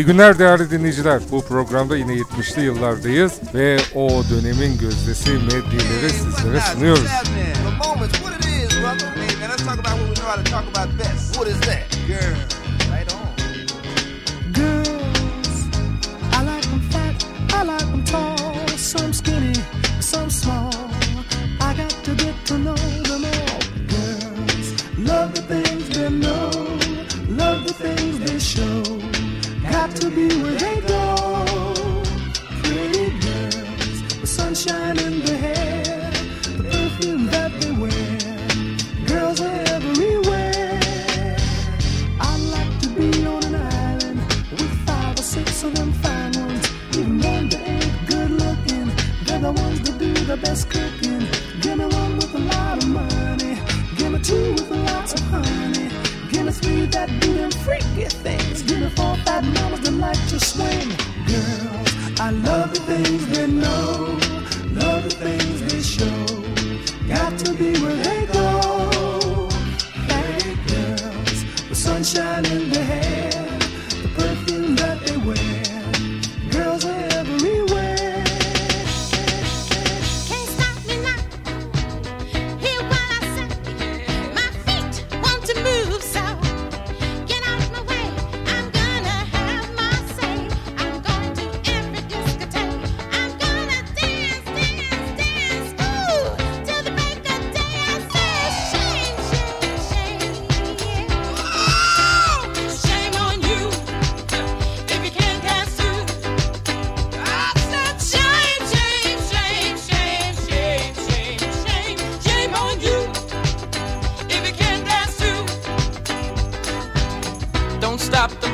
İyi günler değerli dinleyiciler. Bu programda yine 70'li yıllardayız ve o dönemin gözdesi medyeleri sizlere sunuyoruz. Love the things they know, love the things they show. got to be where they go. Pretty girls with sunshine in the hair. Let's that do them freaky things. Give me four, five mamas that like to swing. Girls, I love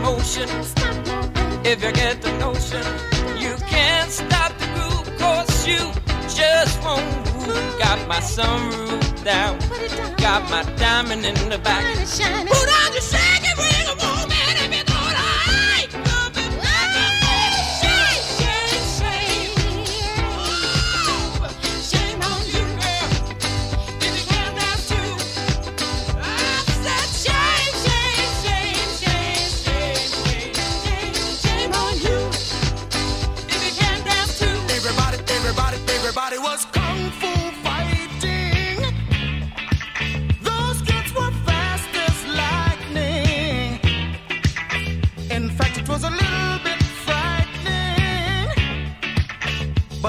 motion. If you get the notion, you can't stop the groove, cause you just won't move. Got my sunroof down, got my diamond in the back. Put on your shade.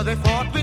they fought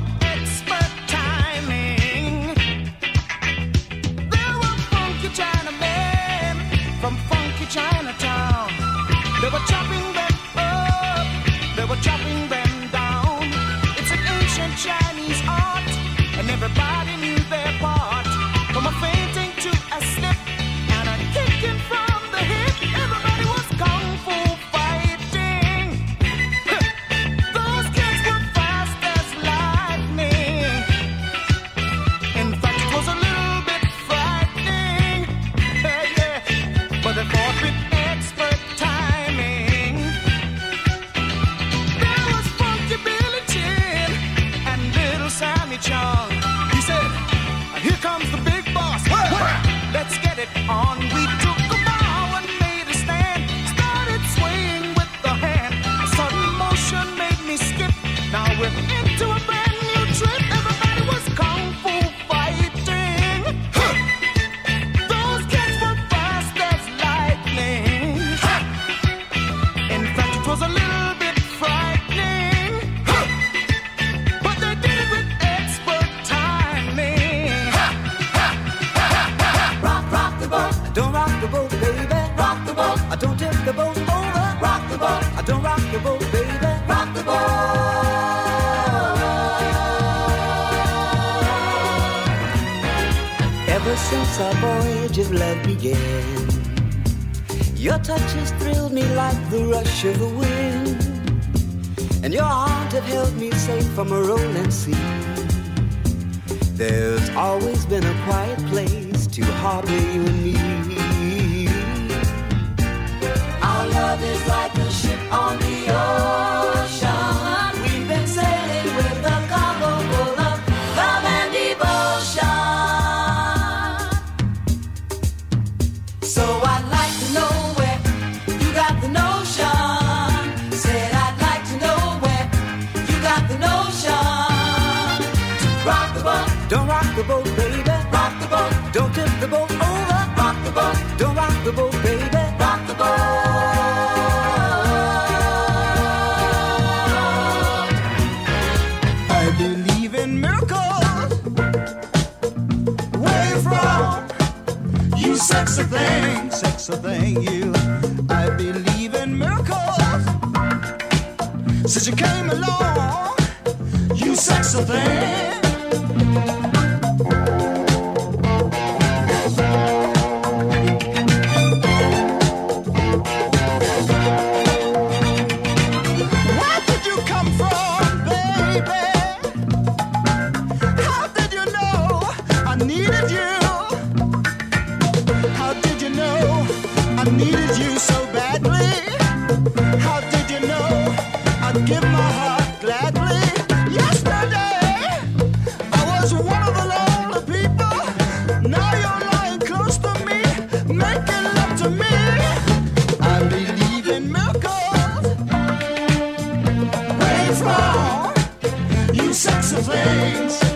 John. Your touch has thrilled me like the rush of the wind, and your heart have held me safe from a rolling sea. There's always been a quiet place to harbor you and me. Our love is like a ship on the ocean. so thank you. I believe in miracles. Since you came along, you sexy thing.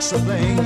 sobrenho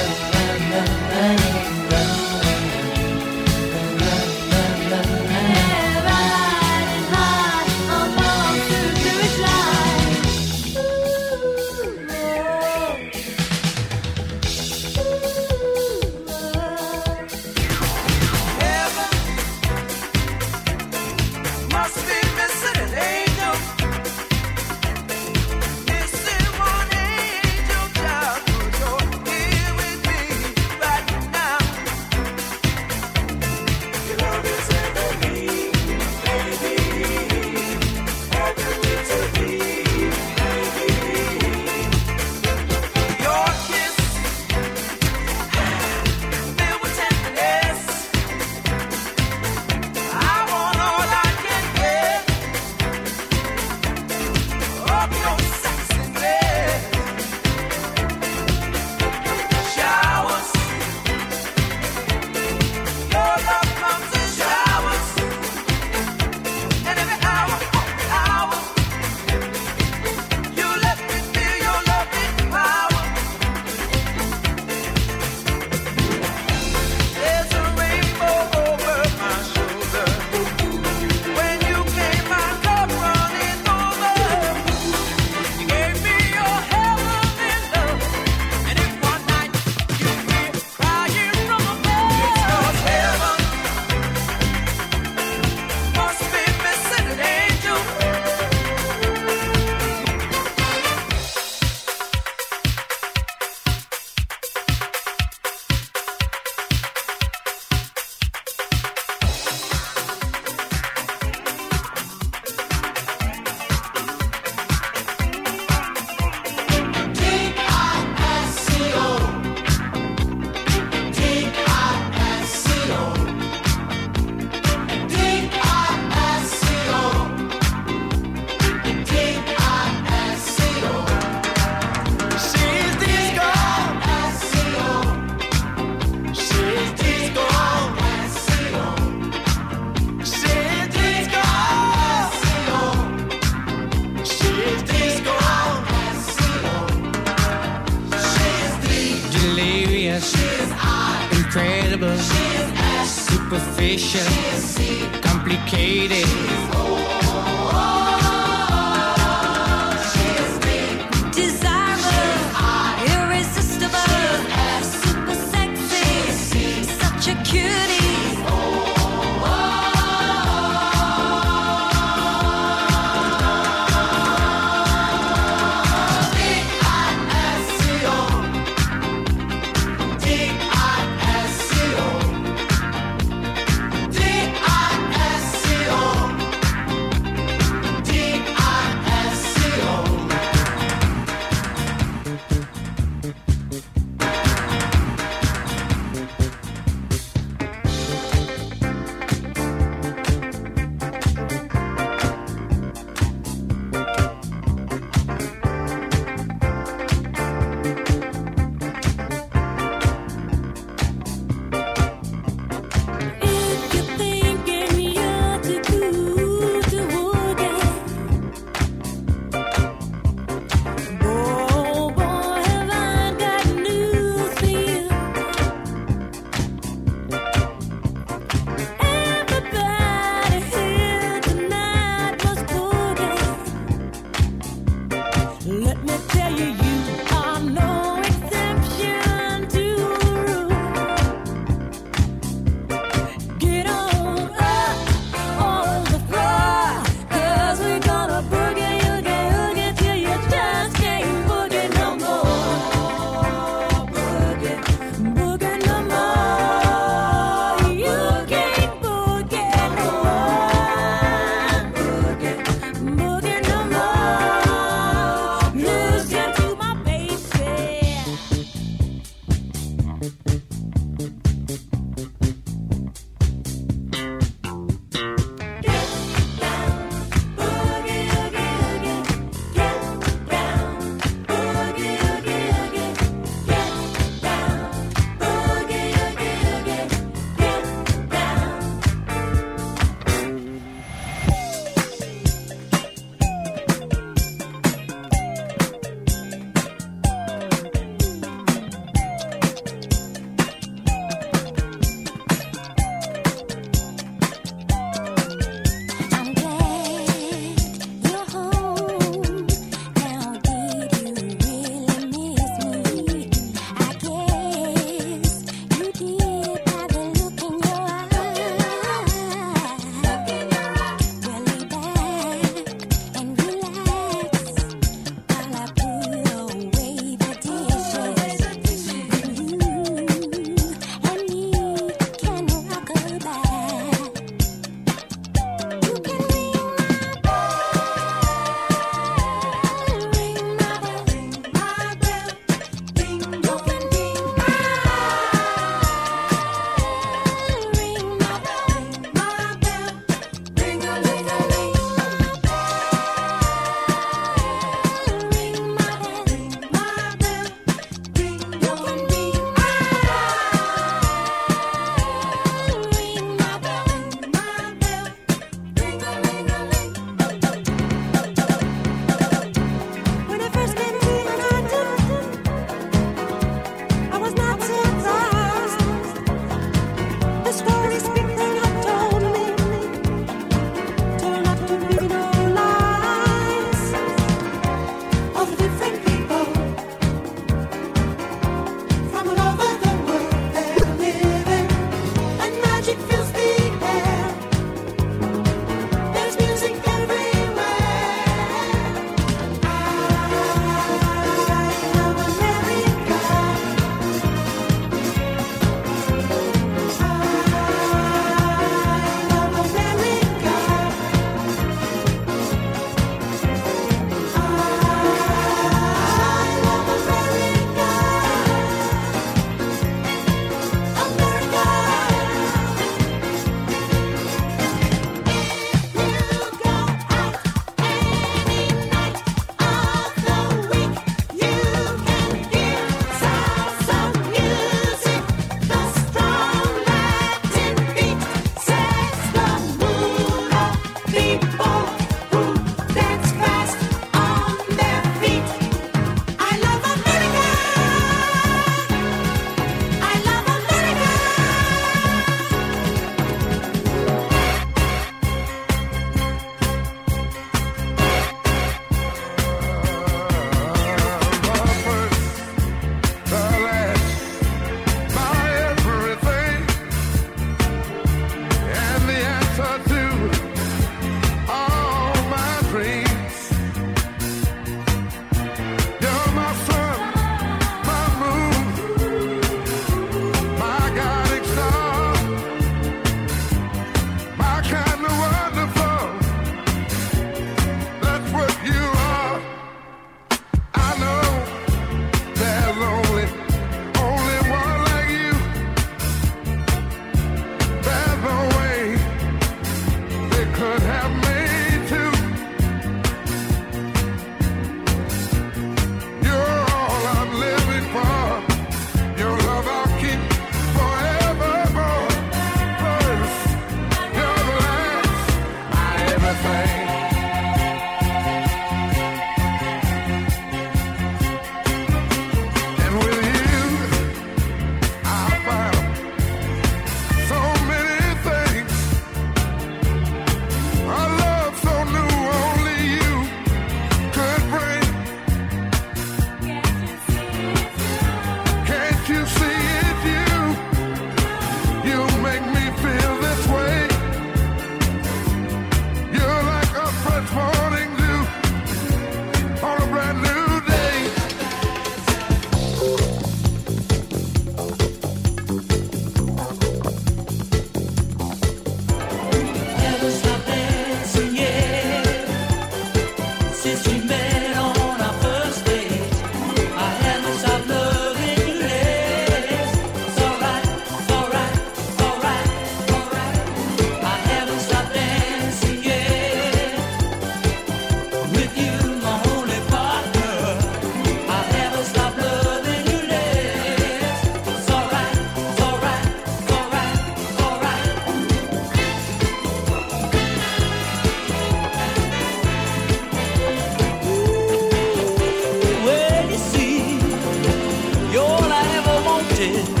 wanted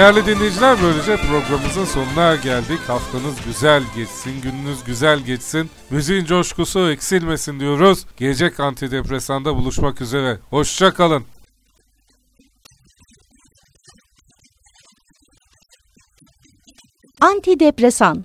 Değerli dinleyiciler böylece programımızın sonuna geldik. Haftanız güzel geçsin, gününüz güzel geçsin. Müziğin coşkusu eksilmesin diyoruz. Gelecek antidepresanda buluşmak üzere. Hoşça kalın. Antidepresan